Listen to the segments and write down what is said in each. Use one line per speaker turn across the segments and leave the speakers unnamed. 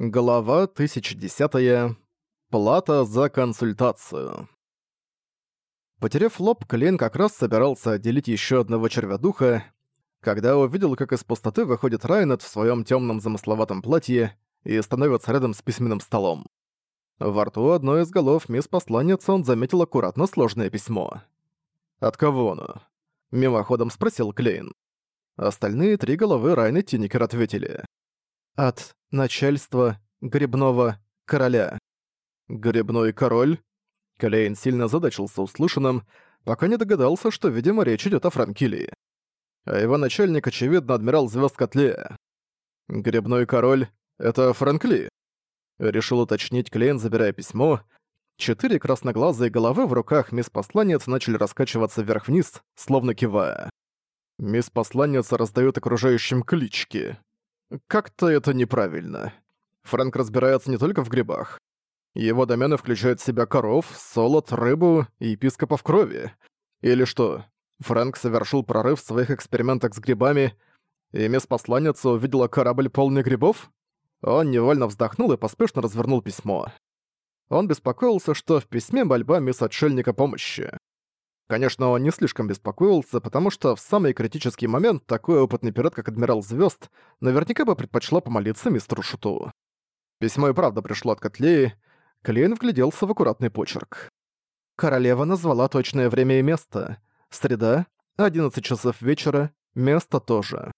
Глава 1010. Плата за консультацию. Потеряв лоб, Клейн как раз собирался отделить еще одного червя-духа, когда увидел, как из пустоты выходит Райнет в своем темном замысловатом платье и становится рядом с письменным столом. Во рту одной из голов мисс-посланница он заметил аккуратно сложное письмо. «От кого оно?» — мимоходом спросил Клейн. Остальные три головы Райнет Тинникер ответили. «От начальство, грибного короля. «Грибной король?» Клейн сильно задачился услышанным, пока не догадался, что, видимо, речь идет о Франкилии. А его начальник, очевидно, адмирал звезд Котле. «Грибной король — это Франкли?» Решил уточнить Клейн, забирая письмо. Четыре красноглазые головы в руках мисс-посланец начали раскачиваться вверх-вниз, словно кивая. Мисс-посланница раздает окружающим клички. Как-то это неправильно. Фрэнк разбирается не только в грибах. Его домены включают в себя коров, солод, рыбу и епископов крови. Или что, Фрэнк совершил прорыв в своих экспериментах с грибами, и мисс посланница увидела корабль полный грибов? Он невольно вздохнул и поспешно развернул письмо. Он беспокоился, что в письме мольба мисс отшельника помощи. Конечно, он не слишком беспокоился, потому что в самый критический момент такой опытный пират, как Адмирал Звезд, наверняка бы предпочла помолиться мистеру Шуту. Письмо и правда пришло от Котлеи. Клейн вгляделся в аккуратный почерк. Королева назвала точное время и место. Среда, 11 часов вечера, место тоже.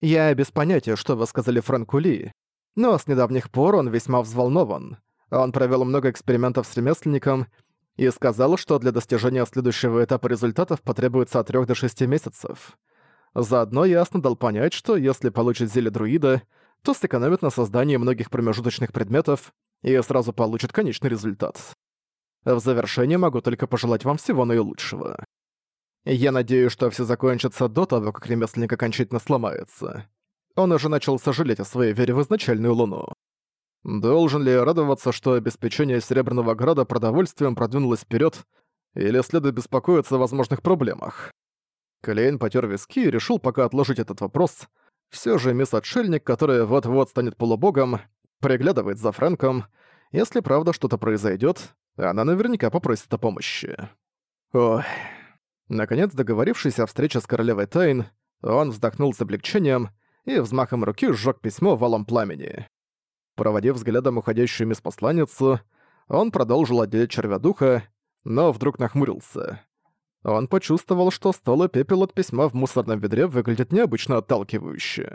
Я без понятия, что вы сказали Франку Ли, но с недавних пор он весьма взволнован. Он провел много экспериментов с ремесленником — и сказал, что для достижения следующего этапа результатов потребуется от 3 до 6 месяцев. Заодно ясно дал понять, что если получит зелье друида, то сэкономит на создании многих промежуточных предметов и сразу получит конечный результат. В завершение могу только пожелать вам всего наилучшего. Я надеюсь, что все закончится до того, как ремесленник окончательно сломается. Он уже начал сожалеть о своей вере в изначальную луну. Должен ли я радоваться, что обеспечение Серебряного Града продовольствием продвинулось вперед, или следует беспокоиться о возможных проблемах? Клейн потер виски и решил пока отложить этот вопрос. Все же мисс Отшельник, которая вот-вот станет полубогом, приглядывает за Фрэнком. Если правда что-то произойдет, она наверняка попросит о помощи. Ой. Наконец, договорившись о встрече с королевой Тайн, он вздохнул с облегчением и взмахом руки сжег письмо валом пламени. Проводив взглядом уходящую мисс посланницу, он продолжил отделять червя духа, но вдруг нахмурился. Он почувствовал, что стол и пепел от письма в мусорном ведре выглядят необычно отталкивающе.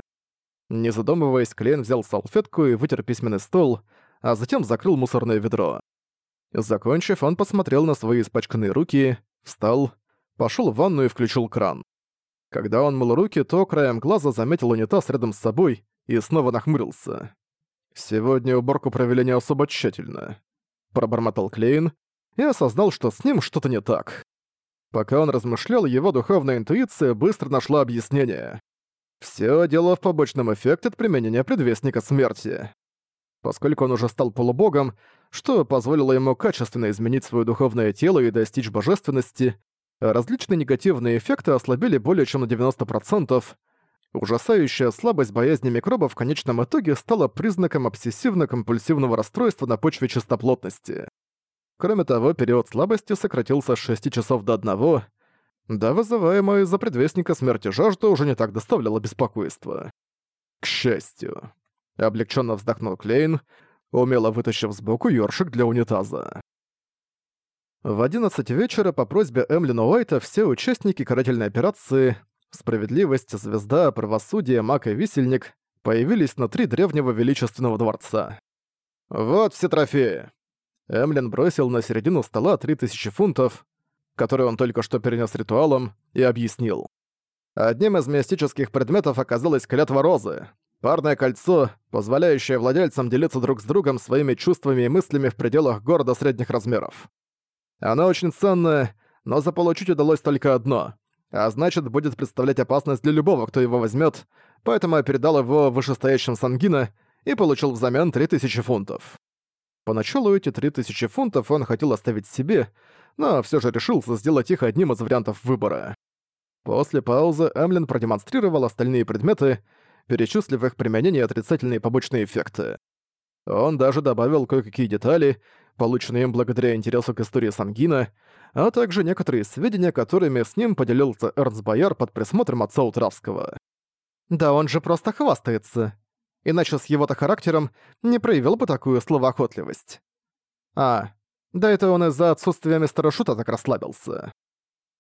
Не задумываясь, Клейн взял салфетку и вытер письменный стол, а затем закрыл мусорное ведро. Закончив, он посмотрел на свои испачканные руки, встал, пошёл в ванну и включил кран. Когда он мыл руки, то краем глаза заметил унитаз рядом с собой и снова нахмурился. «Сегодня уборку провели не особо тщательно», — пробормотал Клейн и осознал, что с ним что-то не так. Пока он размышлял, его духовная интуиция быстро нашла объяснение. Все дело в побочном эффекте от применения предвестника смерти. Поскольку он уже стал полубогом, что позволило ему качественно изменить свое духовное тело и достичь божественности, различные негативные эффекты ослабили более чем на 90%, Ужасающая слабость боязни микробов в конечном итоге стала признаком обсессивно-компульсивного расстройства на почве чистоплотности. Кроме того, период слабости сократился с 6 часов до 1, да вызываемая из-за предвестника смерти жажда уже не так доставляла беспокойства. К счастью. Облегченно вздохнул Клейн, умело вытащив сбоку ёршик для унитаза. В 11 вечера по просьбе Эмлина Уайта все участники карательной операции справедливость, звезда, правосудие, мак и висельник появились внутри древнего величественного дворца. «Вот все трофеи!» Эмлин бросил на середину стола 3000 фунтов, которые он только что перенес ритуалом, и объяснил. Одним из мистических предметов оказалась клятва розы. Парное кольцо, позволяющее владельцам делиться друг с другом своими чувствами и мыслями в пределах города средних размеров. Оно очень ценное, но заполучить удалось только одно а значит, будет представлять опасность для любого, кто его возьмет, поэтому я передал его вышестоящим Сангина и получил взамен 3000 фунтов. Поначалу эти 3000 фунтов он хотел оставить себе, но все же решился сделать их одним из вариантов выбора. После паузы Эмлин продемонстрировал остальные предметы, перечислив их применение и отрицательные побочные эффекты. Он даже добавил кое-какие детали полученные им благодаря интересу к истории Сангина, а также некоторые сведения, которыми с ним поделился Эрнс Бояр под присмотром отца Утравского. «Да он же просто хвастается. Иначе с его-то характером не проявил бы такую словоохотливость». «А, да это он из-за отсутствия мистера Шута так расслабился».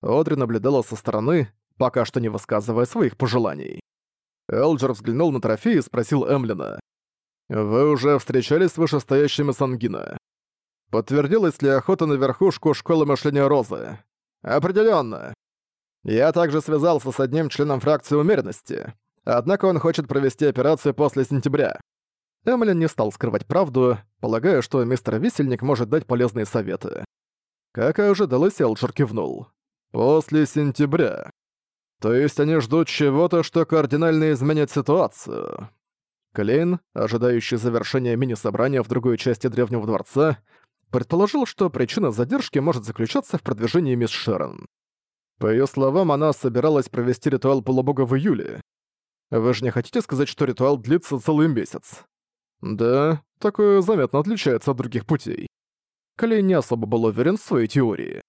Одри наблюдала со стороны, пока что не высказывая своих пожеланий. Элджер взглянул на трофей и спросил Эмлина. «Вы уже встречались с вышестоящими Сангина?» Подтвердилась ли охота на верхушку школы мышления Розы? Определенно. Я также связался с одним членом фракции умеренности. Однако он хочет провести операцию после сентября. Эмилин не стал скрывать правду, полагая, что мистер Висельник может дать полезные советы. Как и ожидалось, Элджер кивнул. «После сентября. То есть они ждут чего-то, что кардинально изменит ситуацию». Клейн, ожидающий завершения мини-собрания в другой части Древнего Дворца, предположил, что причина задержки может заключаться в продвижении мисс Шерон. По её словам, она собиралась провести ритуал полубога в июле. Вы же не хотите сказать, что ритуал длится целый месяц? Да, такое заметно отличается от других путей. Клей не особо был уверен в своей теории.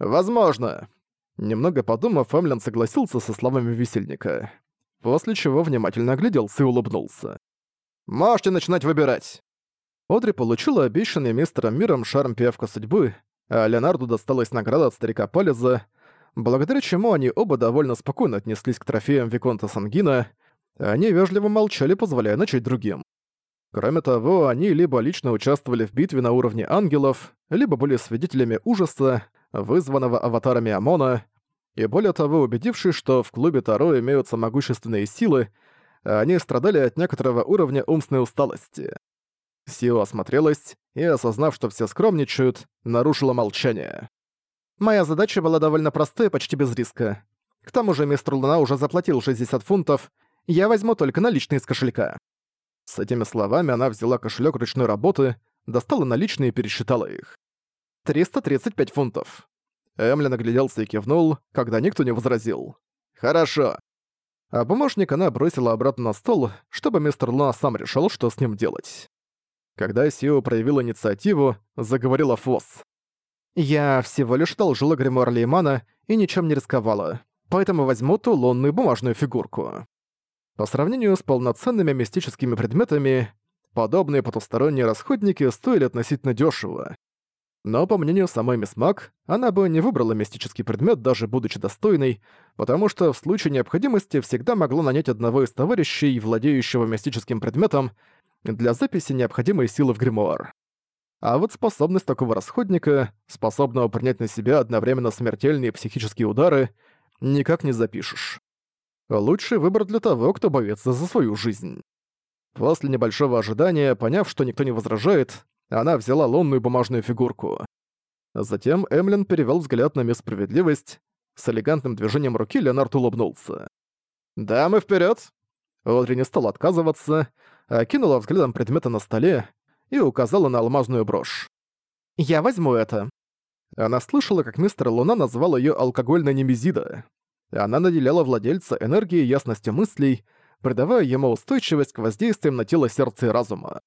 Возможно. Немного подумав, Эмлин согласился со словами висельника, после чего внимательно огляделся и улыбнулся. «Можете начинать выбирать!» Одри получила обещанный мистером Миром шарм пиявка судьбы, а Леонарду досталась награда от старика Палеза, благодаря чему они оба довольно спокойно отнеслись к трофеям Виконта Сангина, а они вежливо молчали, позволяя начать другим. Кроме того, они либо лично участвовали в битве на уровне ангелов, либо были свидетелями ужаса, вызванного аватарами Амона, и более того, убедившись, что в клубе Таро имеются могущественные силы, они страдали от некоторого уровня умственной усталости. Сио осмотрелась и, осознав, что все скромничают, нарушила молчание. «Моя задача была довольно простая, почти без риска. К тому же мистер Луна уже заплатил 60 фунтов, я возьму только наличные из кошелька». С этими словами она взяла кошелек ручной работы, достала наличные и пересчитала их. 335 фунтов. Эмли нагляделся и кивнул, когда никто не возразил. «Хорошо». А помощник она бросила обратно на стол, чтобы мистер Луна сам решил, что с ним делать. Когда Сио проявил инициативу, заговорила Фос. «Я всего лишь должила гримуар Леймана и ничем не рисковала, поэтому возьму ту лунную бумажную фигурку». По сравнению с полноценными мистическими предметами, подобные потусторонние расходники стоили относительно дешево. Но, по мнению самой мисс Мак, она бы не выбрала мистический предмет, даже будучи достойной, потому что в случае необходимости всегда могла нанять одного из товарищей, владеющего мистическим предметом, для записи необходимой силы в гримуар. А вот способность такого расходника, способного принять на себя одновременно смертельные психические удары, никак не запишешь. Лучший выбор для того, кто боится за свою жизнь. После небольшого ожидания, поняв, что никто не возражает, она взяла лунную бумажную фигурку. Затем Эмлин перевёл взгляд на мисс Справедливость. С элегантным движением руки Леонард улыбнулся. «Дамы, вперёд! Одри не стал отказываться, а окинула взглядом предметы на столе и указала на алмазную брошь. «Я возьму это». Она слышала, как мистер Луна назвал ее алкогольной немезида. Она наделяла владельца энергией и ясностью мыслей, придавая ему устойчивость к воздействиям на тело, сердце и разума.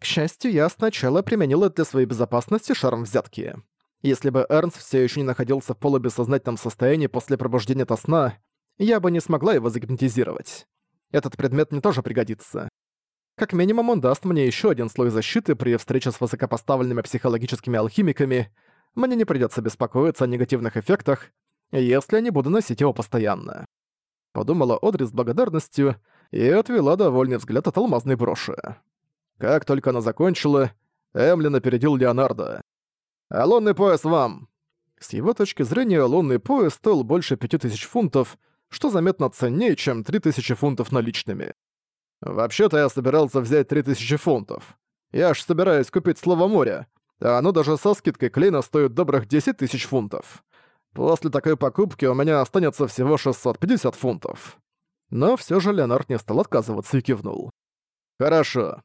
К счастью, я сначала применила для своей безопасности шарм взятки. Если бы Эрнс все еще не находился в полубессознательном состоянии после пробуждения от сна, я бы не смогла его загипнотизировать. Этот предмет мне тоже пригодится. Как минимум, он даст мне еще один слой защиты при встрече с высокопоставленными психологическими алхимиками. Мне не придется беспокоиться о негативных эффектах, если я не буду носить его постоянно. Подумала Одри с благодарностью и отвела довольный взгляд от алмазной броши. Как только она закончила, Эмлин опередил Леонардо. «А лунный пояс вам!» С его точки зрения, лунный пояс стоил больше 5000 фунтов — что заметно ценнее, чем 3000 фунтов наличными. Вообще-то я собирался взять 3000 фунтов. Я аж собираюсь купить слово «море», а оно даже со скидкой клейна стоит добрых 10 тысяч фунтов. После такой покупки у меня останется всего 650 фунтов. Но все же Леонард не стал отказываться и кивнул. «Хорошо».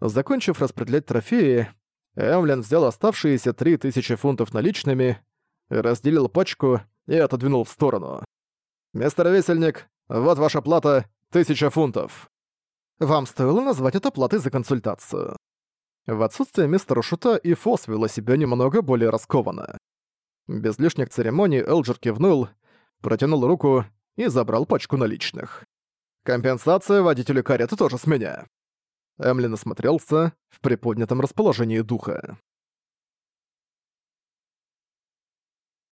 Закончив распределять трофеи, Эмлин взял оставшиеся 3000 фунтов наличными, разделил пачку и отодвинул в сторону. «Мистер Весельник, вот ваша плата — тысяча фунтов». Вам стоило назвать это платой за консультацию. В отсутствие мистера Шута и Фос вела себя немного более раскованно. Без лишних церемоний Элджер кивнул, протянул руку и забрал пачку наличных. «Компенсация водителю кареты тоже с меня». Эмлин осмотрелся в приподнятом расположении духа.